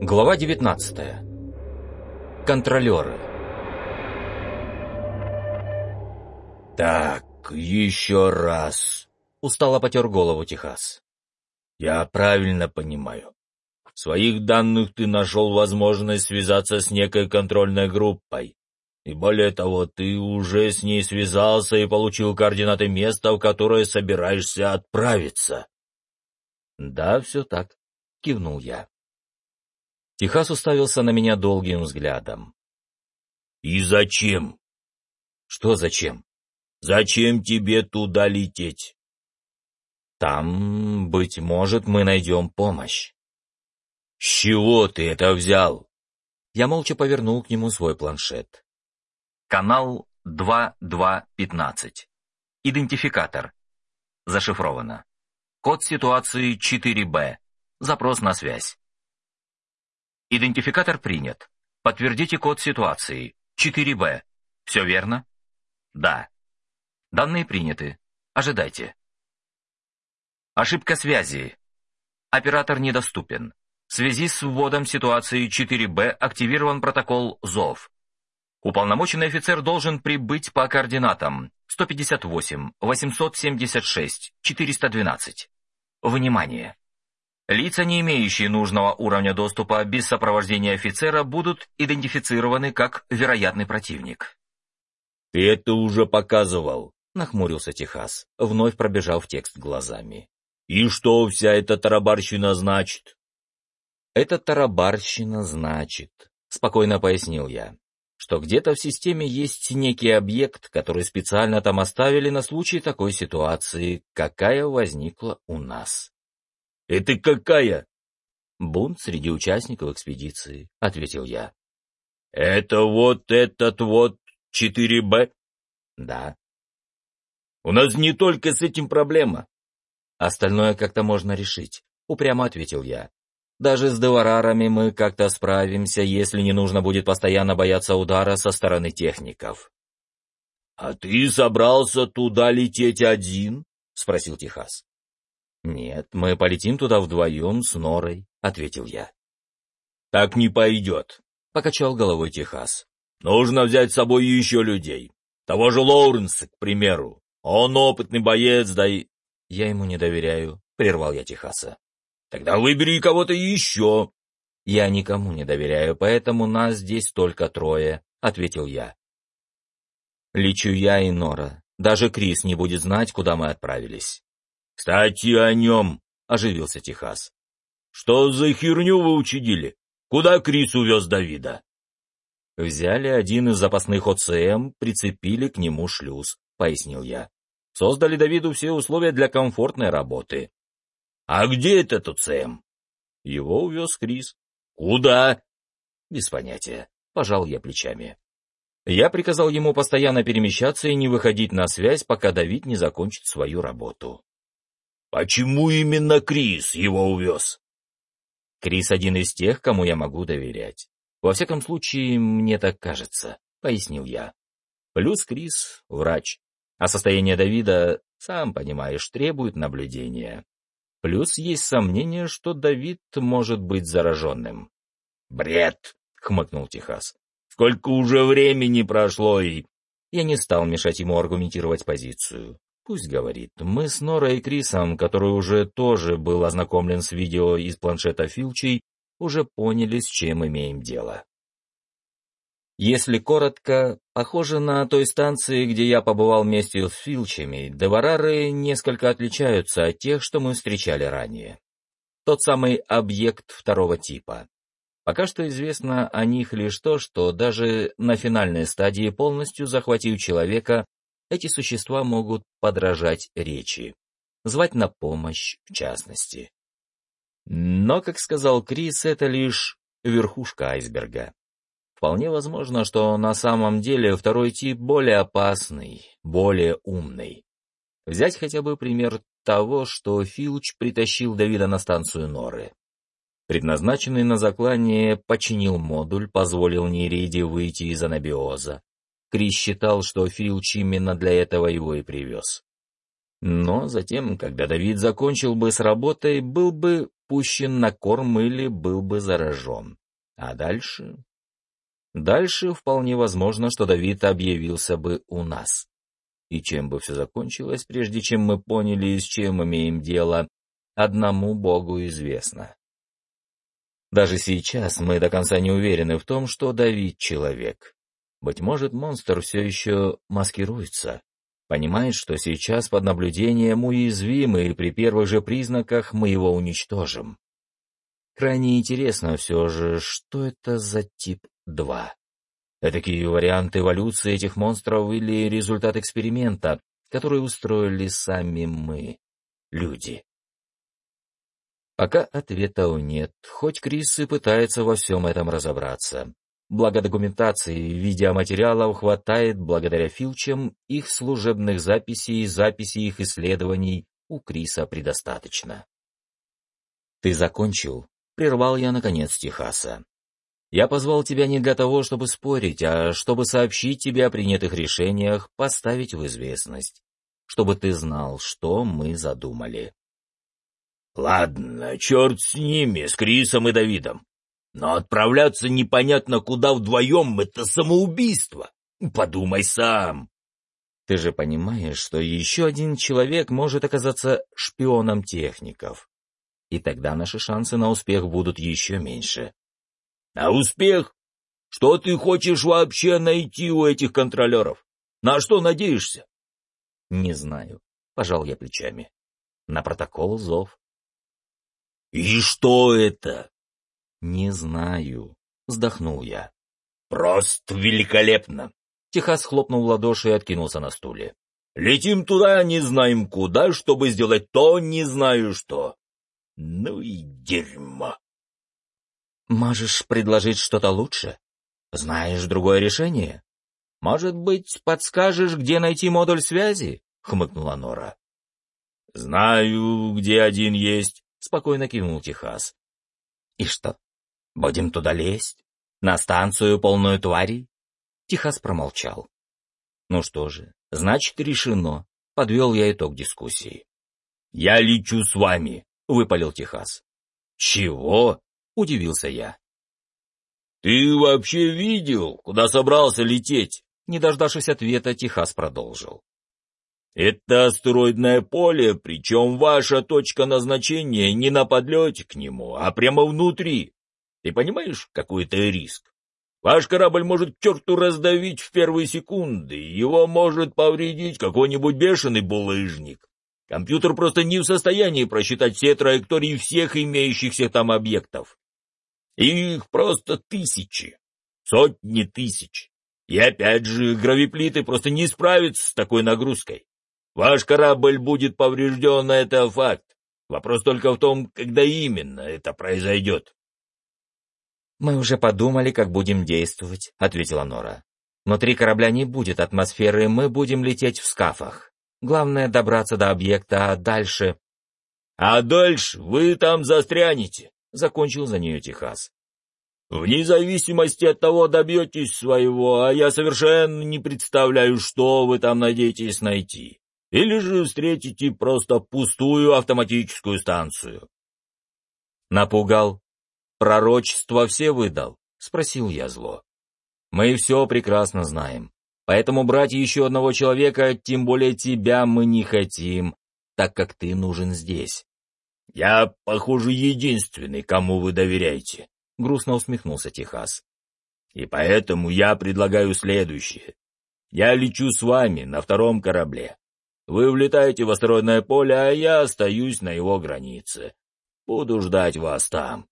Глава 19. Контролеры. «Так, еще раз», — устало потер голову Техас. «Я правильно понимаю. В своих данных ты нашел возможность связаться с некой контрольной группой. И более того, ты уже с ней связался и получил координаты места, в которое собираешься отправиться». «Да, все так», — кивнул я. Техас уставился на меня долгим взглядом. «И зачем?» «Что зачем?» «Зачем тебе туда лететь?» «Там, быть может, мы найдем помощь». «С чего ты это взял?» Я молча повернул к нему свой планшет. Канал 2215. Идентификатор. Зашифровано. Код ситуации 4Б. Запрос на связь. Идентификатор принят. Подтвердите код ситуации. 4Б. Все верно? Да. Данные приняты. Ожидайте. Ошибка связи. Оператор недоступен. В связи с вводом ситуации 4Б активирован протокол ЗОВ. Уполномоченный офицер должен прибыть по координатам 158, 876, 412. Внимание! Лица, не имеющие нужного уровня доступа без сопровождения офицера, будут идентифицированы как вероятный противник. «Ты это уже показывал», — нахмурился Техас, вновь пробежав текст глазами. «И что вся эта тарабарщина значит?» «Эта тарабарщина значит», — спокойно пояснил я, «что где-то в системе есть некий объект, который специально там оставили на случай такой ситуации, какая возникла у нас». «Это какая?» «Бунт среди участников экспедиции», — ответил я. «Это вот этот вот 4Б?» «Да». «У нас не только с этим проблема». «Остальное как-то можно решить», — упрямо ответил я. «Даже с деварарами мы как-то справимся, если не нужно будет постоянно бояться удара со стороны техников». «А ты собрался туда лететь один?» — спросил Техас. «Нет, мы полетим туда вдвоем с Норой», — ответил я. «Так не пойдет», — покачал головой Техас. «Нужно взять с собой еще людей. Того же Лоуренса, к примеру. Он опытный боец, да и...» «Я ему не доверяю», — прервал я Техаса. «Тогда выбери кого-то еще». «Я никому не доверяю, поэтому нас здесь только трое», — ответил я. «Лечу я и Нора. Даже Крис не будет знать, куда мы отправились». «Кстати, о нем», — оживился Техас. «Что за херню вы учудили? Куда Крис увез Давида?» «Взяли один из запасных ОЦМ, прицепили к нему шлюз», — пояснил я. «Создали Давиду все условия для комфортной работы». «А где этот ОЦМ?» «Его увез Крис». «Куда?» «Без понятия», — пожал я плечами. Я приказал ему постоянно перемещаться и не выходить на связь, пока Давид не закончит свою работу. Почему именно Крис его увез? Крис один из тех, кому я могу доверять. Во всяком случае, мне так кажется, пояснил я. Плюс Крис — врач. А состояние Давида, сам понимаешь, требует наблюдения. Плюс есть сомнение, что Давид может быть зараженным. «Бред!» — хмыкнул Техас. «Сколько уже времени прошло и...» Я не стал мешать ему аргументировать позицию. Пусть говорит. Мы с Норой и Крисом, который уже тоже был ознакомлен с видео из планшета Филчей, уже поняли, с чем имеем дело. Если коротко, похоже на той станции, где я побывал вместе с Филчами, Деварары несколько отличаются от тех, что мы встречали ранее. Тот самый объект второго типа. Пока что известно о них лишь то, что даже на финальной стадии полностью захватив человека, эти существа могут подражать речи, звать на помощь в частности. Но, как сказал Крис, это лишь верхушка айсберга. Вполне возможно, что на самом деле второй тип более опасный, более умный. Взять хотя бы пример того, что Филч притащил Давида на станцию Норы. Предназначенный на заклание починил модуль, позволил Нереде выйти из анабиоза, Крис считал, что Филч именно для этого его и привез. Но затем, когда Давид закончил бы с работой, был бы пущен на корм или был бы заражен. А дальше? Дальше вполне возможно, что Давид объявился бы у нас. И чем бы все закончилось, прежде чем мы поняли, с чем имеем дело, одному Богу известно. Даже сейчас мы до конца не уверены в том, что Давид человек. Быть может, монстр все еще маскируется, понимает, что сейчас под наблюдением уязвим, и при первых же признаках мы его уничтожим. Крайне интересно все же, что это за тип 2. Такие варианты эволюции этих монстров или результат эксперимента, который устроили сами мы, люди. Пока ответов нет, хоть Крис и пытается во всем этом разобраться. Благо документации и видеоматериалов хватает благодаря филчам, их служебных записей и записей их исследований у Криса предостаточно. «Ты закончил?» — прервал я, наконец, Техаса. «Я позвал тебя не для того, чтобы спорить, а чтобы сообщить тебе о принятых решениях, поставить в известность, чтобы ты знал, что мы задумали». Ладно, черт с ними, с Крисом и Давидом. Но отправляться непонятно куда вдвоем — это самоубийство. Подумай сам. Ты же понимаешь, что еще один человек может оказаться шпионом техников. И тогда наши шансы на успех будут еще меньше. А успех? Что ты хочешь вообще найти у этих контролеров? На что надеешься? Не знаю. Пожал я плечами. На протокол зов. «И что это?» «Не знаю», — вздохнул я. «Просто великолепно!» Техас хлопнул в ладоши и откинулся на стуле. «Летим туда, не знаем куда, чтобы сделать то, не знаю что. Ну и дерьмо!» «Можешь предложить что-то лучше? Знаешь другое решение? Может быть, подскажешь, где найти модуль связи?» — хмыкнула Нора. «Знаю, где один есть спокойно кивнул Техас. И что, будем туда лезть? На станцию полную тварей? Техас промолчал. Ну что же, значит, решено. Подвел я итог дискуссии. «Я лечу с вами», — выпалил Техас. «Чего?» — удивился я. «Ты вообще видел, куда собрался лететь?» Не дождавшись ответа, Техас продолжил. Это астероидное поле, причем ваша точка назначения не на подлете к нему, а прямо внутри. Ты понимаешь, какой это риск? Ваш корабль может к черту раздавить в первые секунды, его может повредить какой-нибудь бешеный булыжник. Компьютер просто не в состоянии просчитать все траектории всех имеющихся там объектов. Их просто тысячи, сотни тысяч. И опять же, гравиплиты просто не справятся с такой нагрузкой. Ваш корабль будет поврежден, это факт. Вопрос только в том, когда именно это произойдет. «Мы уже подумали, как будем действовать», — ответила Нора. «Внутри корабля не будет атмосферы, мы будем лететь в скафах. Главное — добраться до объекта, а дальше...» «А дальше вы там застрянете», — закончил за нее Техас. «Вне зависимости от того, добьетесь своего, а я совершенно не представляю, что вы там надеетесь найти. Или же встретите просто пустую автоматическую станцию. Напугал. Пророчество все выдал, спросил я зло. Мы все прекрасно знаем. Поэтому брать еще одного человека, тем более тебя, мы не хотим, так как ты нужен здесь. Я, похоже, единственный, кому вы доверяете, грустно усмехнулся Техас. И поэтому я предлагаю следующее. Я лечу с вами на втором корабле. Вы влетаете в астероидное поле, а я остаюсь на его границе. Буду ждать вас там.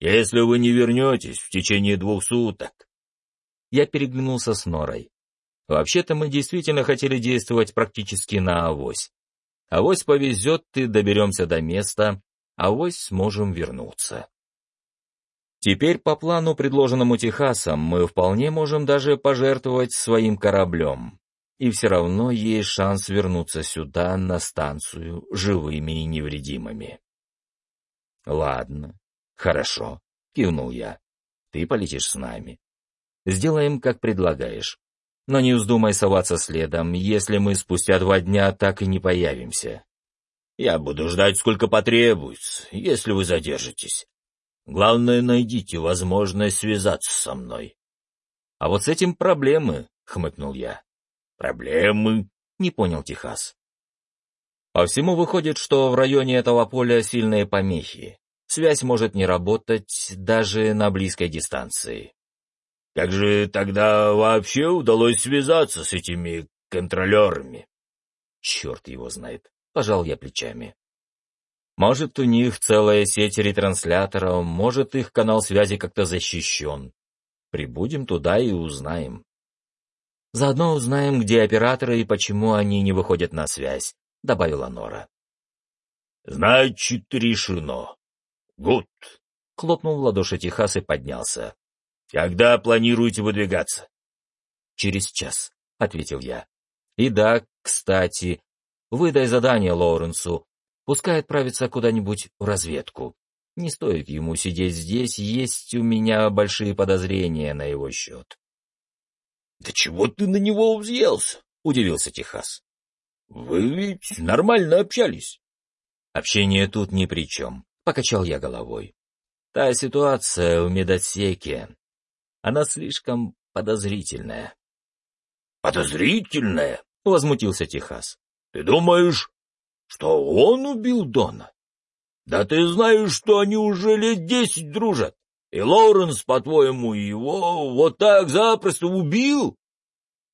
Если вы не вернетесь в течение двух суток...» Я переглянулся с Норой. Вообще-то мы действительно хотели действовать практически на авось. Авось повезет, и доберемся до места, авось сможем вернуться. Теперь по плану, предложенному Техасом, мы вполне можем даже пожертвовать своим кораблем и все равно есть шанс вернуться сюда, на станцию, живыми и невредимыми. «Ладно, хорошо», — кивнул я. «Ты полетишь с нами. Сделаем, как предлагаешь. Но не вздумай соваться следом, если мы спустя два дня так и не появимся. Я буду ждать, сколько потребуется, если вы задержитесь. Главное, найдите возможность связаться со мной. — А вот с этим проблемы, — хмыкнул я. — Проблемы? — не понял Техас. По всему выходит, что в районе этого поля сильные помехи. Связь может не работать даже на близкой дистанции. Как же тогда вообще удалось связаться с этими контролерами? Черт его знает, пожал я плечами. Может, у них целая сеть ретрансляторов, может, их канал связи как-то защищен. Прибудем туда и узнаем. Заодно узнаем, где операторы и почему они не выходят на связь, — добавила Нора. «Значит, решено. Гуд!» — хлопнул в ладоши Техас и поднялся. «Когда планируете выдвигаться?» «Через час», — ответил я. «И да, кстати, выдай задание Лоуренсу. Пускай отправится куда-нибудь в разведку. Не стоит ему сидеть здесь, есть у меня большие подозрения на его счет». «Да чего ты на него взъелся?» — удивился Техас. «Вы ведь нормально общались». «Общение тут ни при чем», — покачал я головой. «Та ситуация в медотсеке, она слишком подозрительная». «Подозрительная?» — возмутился Техас. «Ты думаешь, что он убил Дона? Да ты знаешь, что они уже лет десять дружат, и Лоуренс, по-твоему, его вот так запросто убил?»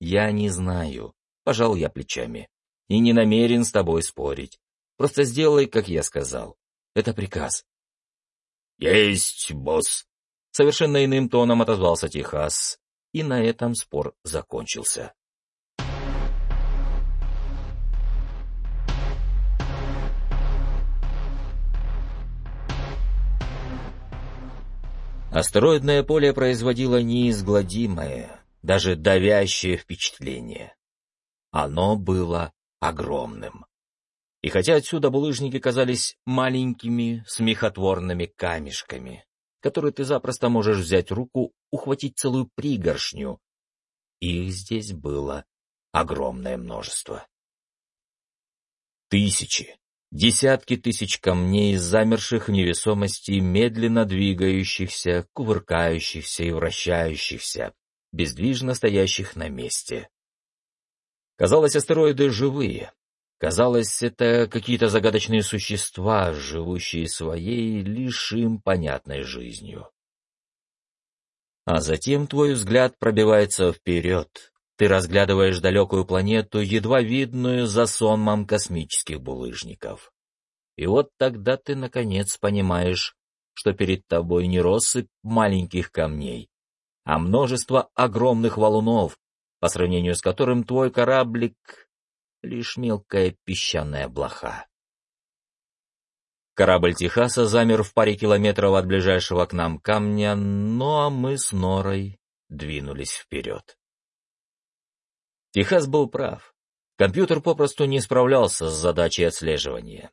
«Я не знаю», — пожал я плечами и не намерен с тобой спорить. Просто сделай, как я сказал. Это приказ. Есть, босс. Совершенно иным тоном отозвался Техас, и на этом спор закончился. Астероидное поле производило неизгладимое, даже давящее впечатление. Оно было огромным. И хотя отсюда булыжники казались маленькими, смехотворными камешками, которые ты запросто можешь взять руку, ухватить целую пригоршню, их здесь было огромное множество. Тысячи, десятки тысяч камней, замерших в невесомости, медленно двигающихся, кувыркающихся и вращающихся, бездвижно стоящих на месте. Казалось, астероиды живые. Казалось, это какие-то загадочные существа, живущие своей, лишь им понятной жизнью. А затем твой взгляд пробивается вперед. Ты разглядываешь далекую планету, едва видную за сонмом космических булыжников. И вот тогда ты, наконец, понимаешь, что перед тобой не россыпь маленьких камней, а множество огромных валунов, по сравнению с которым твой кораблик — лишь мелкая песчаная блоха. Корабль Техаса замер в паре километров от ближайшего к нам камня, ну мы с Норой двинулись вперед. Техас был прав. Компьютер попросту не справлялся с задачей отслеживания.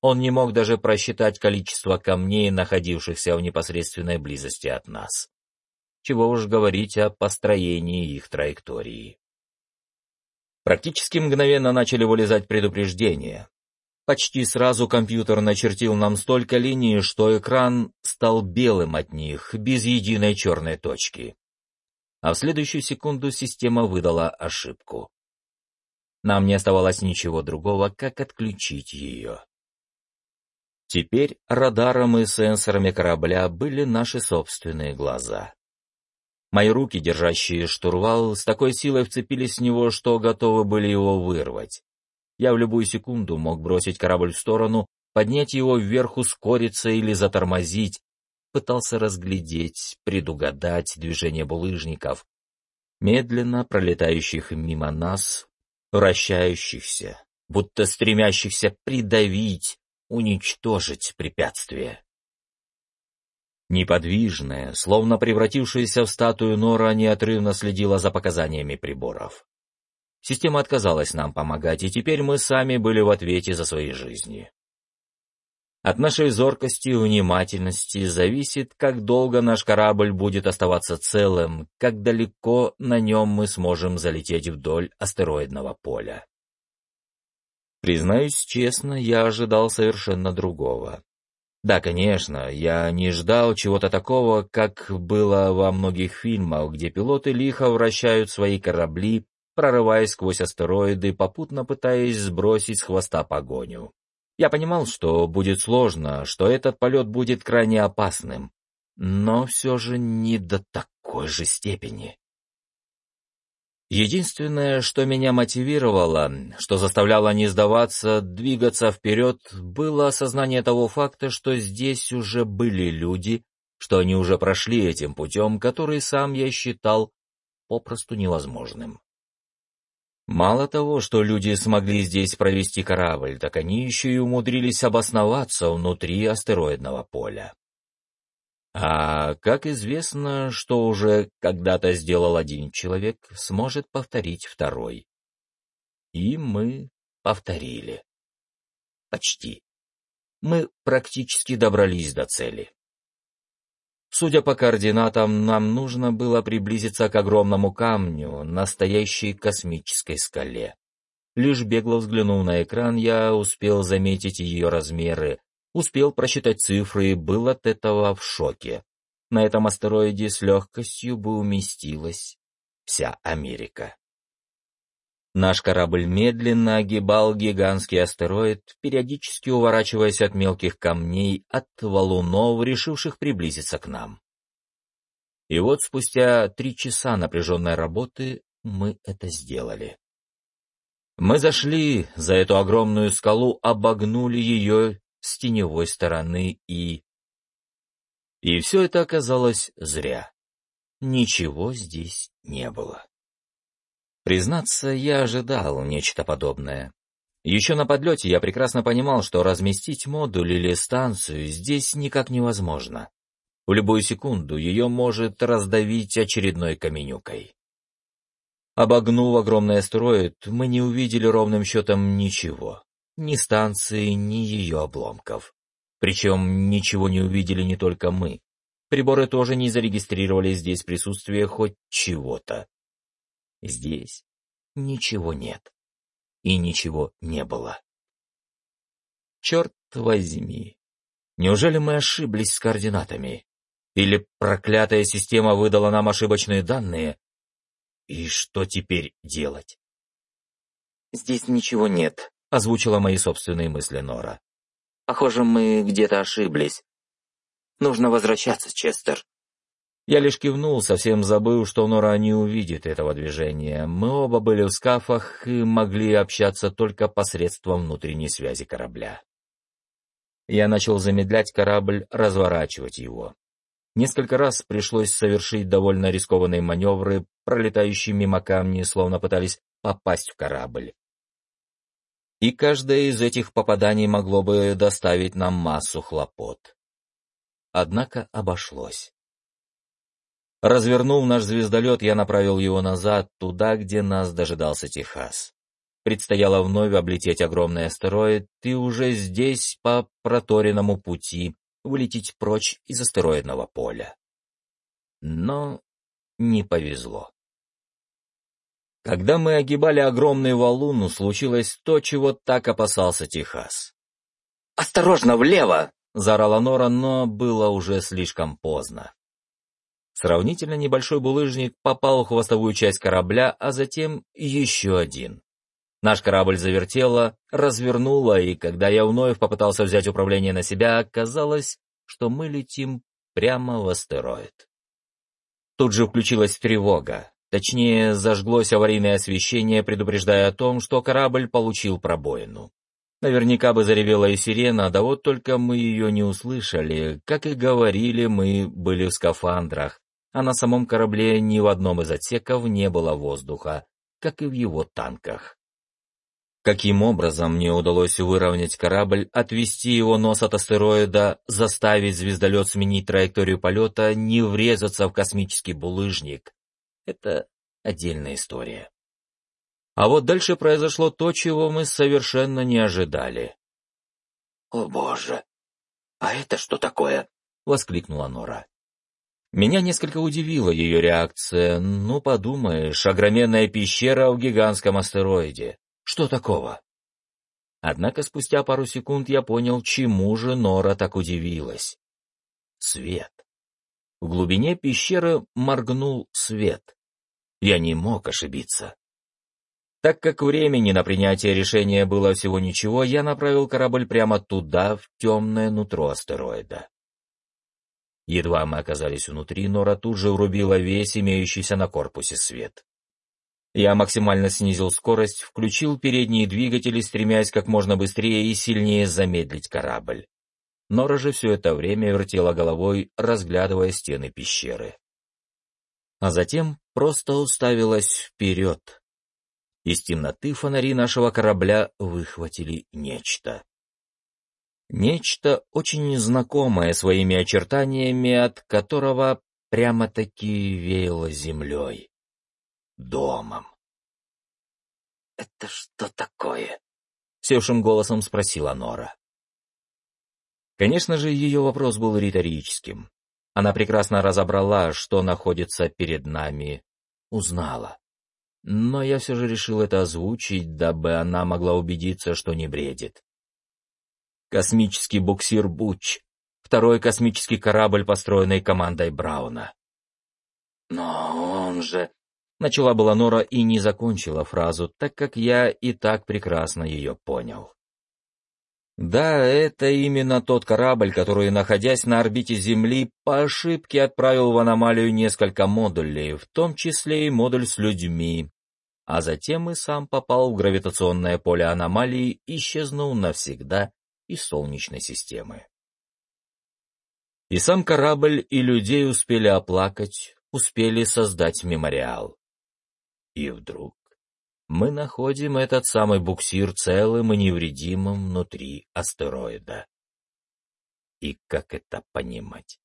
Он не мог даже просчитать количество камней, находившихся в непосредственной близости от нас чего уж говорить о построении их траектории. Практически мгновенно начали вылезать предупреждения. Почти сразу компьютер начертил нам столько линий, что экран стал белым от них, без единой черной точки. А в следующую секунду система выдала ошибку. Нам не оставалось ничего другого, как отключить ее. Теперь радаром и сенсорами корабля были наши собственные глаза. Мои руки, держащие штурвал, с такой силой вцепились в него, что готовы были его вырвать. Я в любую секунду мог бросить корабль в сторону, поднять его вверх, ускориться или затормозить. Пытался разглядеть, предугадать движение булыжников, медленно пролетающих мимо нас, вращающихся, будто стремящихся придавить, уничтожить препятствие. Неподвижная, словно превратившаяся в статую Нора неотрывно следила за показаниями приборов. Система отказалась нам помогать, и теперь мы сами были в ответе за свои жизни. От нашей зоркости и внимательности зависит, как долго наш корабль будет оставаться целым, как далеко на нем мы сможем залететь вдоль астероидного поля. Признаюсь честно, я ожидал совершенно другого. Да, конечно, я не ждал чего-то такого, как было во многих фильмах, где пилоты лихо вращают свои корабли, прорываясь сквозь астероиды, попутно пытаясь сбросить с хвоста погоню. Я понимал, что будет сложно, что этот полет будет крайне опасным, но все же не до такой же степени. Единственное, что меня мотивировало, что заставляло не сдаваться, двигаться вперед, было осознание того факта, что здесь уже были люди, что они уже прошли этим путем, который сам я считал попросту невозможным. Мало того, что люди смогли здесь провести корабль, так они еще и умудрились обосноваться внутри астероидного поля. А, как известно, что уже когда-то сделал один человек, сможет повторить второй. И мы повторили. Почти. Мы практически добрались до цели. Судя по координатам, нам нужно было приблизиться к огромному камню, настоящей космической скале. Лишь бегло взглянув на экран, я успел заметить ее размеры, Успел просчитать цифры и был от этого в шоке. На этом астероиде с легкостью бы уместилась вся Америка. Наш корабль медленно огибал гигантский астероид, периодически уворачиваясь от мелких камней, от валунов, решивших приблизиться к нам. И вот спустя три часа напряженной работы мы это сделали. Мы зашли за эту огромную скалу, обогнули ее с теневой стороны и... И все это оказалось зря. Ничего здесь не было. Признаться, я ожидал нечто подобное. Еще на подлете я прекрасно понимал, что разместить модуль или станцию здесь никак невозможно. В любую секунду ее может раздавить очередной каменюкой. Обогнув огромный астероид, мы не увидели ровным счетом ничего ни станции, ни ее обломков. Причем ничего не увидели не только мы. Приборы тоже не зарегистрировали здесь присутствие хоть чего-то. Здесь ничего нет. И ничего не было. Черт возьми. Неужели мы ошиблись с координатами? Или проклятая система выдала нам ошибочные данные? И что теперь делать? Здесь ничего нет, озвучила мои собственные мысли Нора. «Похоже, мы где-то ошиблись. Нужно возвращаться, Честер». Я лишь кивнул, совсем забыл, что Нора не увидит этого движения. Мы оба были в скафах и могли общаться только посредством внутренней связи корабля. Я начал замедлять корабль, разворачивать его. Несколько раз пришлось совершить довольно рискованные маневры, пролетающие мимо камней, словно пытались попасть в корабль и каждое из этих попаданий могло бы доставить нам массу хлопот. Однако обошлось. Развернув наш звездолет, я направил его назад, туда, где нас дожидался Техас. Предстояло вновь облететь огромный астероид и уже здесь, по проторенному пути, вылететь прочь из астероидного поля. Но не повезло. Когда мы огибали огромный валун, случилось то, чего так опасался Техас. «Осторожно, влево!» — заорала Нора, но было уже слишком поздно. Сравнительно небольшой булыжник попал в хвостовую часть корабля, а затем еще один. Наш корабль завертело, развернуло, и когда я вновь попытался взять управление на себя, оказалось, что мы летим прямо в астероид. Тут же включилась тревога. Точнее, зажглось аварийное освещение, предупреждая о том, что корабль получил пробоину. Наверняка бы заревела и сирена, да вот только мы ее не услышали. Как и говорили, мы были в скафандрах, а на самом корабле ни в одном из отсеков не было воздуха, как и в его танках. Каким образом мне удалось выровнять корабль, отвести его нос от астероида, заставить звездолет сменить траекторию полета, не врезаться в космический булыжник, это отдельная история. А вот дальше произошло то, чего мы совершенно не ожидали. «О боже! А это что такое?» — воскликнула Нора. Меня несколько удивила ее реакция. Ну, подумаешь, огроменная пещера в гигантском астероиде. Что такого? Однако спустя пару секунд я понял, чему же Нора так удивилась. Свет. В глубине пещеры моргнул свет. Я не мог ошибиться. Так как времени на принятие решения было всего ничего, я направил корабль прямо туда, в темное нутро астероида. Едва мы оказались внутри, Нора тут же урубила весь имеющийся на корпусе свет. Я максимально снизил скорость, включил передние двигатели, стремясь как можно быстрее и сильнее замедлить корабль. Нора же все это время вертела головой, разглядывая стены пещеры. А затем просто уставилась вперед. Из темноты фонари нашего корабля выхватили нечто. Нечто очень знакомое своими очертаниями, от которого прямо-таки веяло землей домом. «Это что такое?» — севшим голосом спросила Нора. Конечно же, ее вопрос был риторическим. Она прекрасно разобрала, что находится перед нами, узнала. Но я все же решил это озвучить, дабы она могла убедиться, что не бредит. Космический буксир «Буч», второй космический корабль, построенный командой Брауна. «Но он же...» Начала была Нора и не закончила фразу, так как я и так прекрасно ее понял. Да, это именно тот корабль, который, находясь на орбите Земли, по ошибке отправил в аномалию несколько модулей, в том числе и модуль с людьми, а затем и сам попал в гравитационное поле аномалии, исчезнул навсегда из Солнечной системы. И сам корабль, и людей успели оплакать, успели создать мемориал. И вдруг мы находим этот самый буксир целым и невредимым внутри астероида. И как это понимать?